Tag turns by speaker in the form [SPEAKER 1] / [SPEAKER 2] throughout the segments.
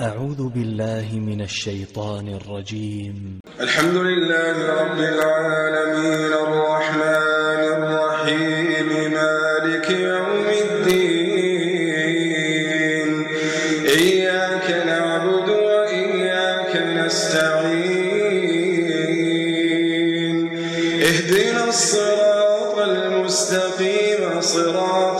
[SPEAKER 1] أعوذ بالله من الشيطان الرجيم.
[SPEAKER 2] الحمد لله رب العالمين الرحمن الرحيم مالك يوم الدين. إياك نعبد وإياك نستعين. اهدنا الصراط المستقيم صراط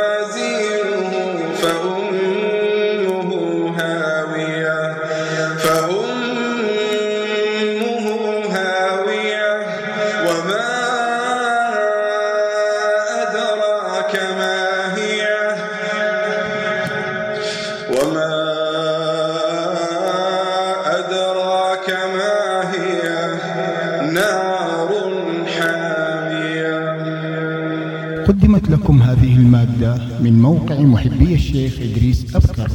[SPEAKER 2] وما أدراك ما هي نار حامية
[SPEAKER 3] قدمت لكم هذه المادة من موقع محبي الشيخ إدريس أبكر.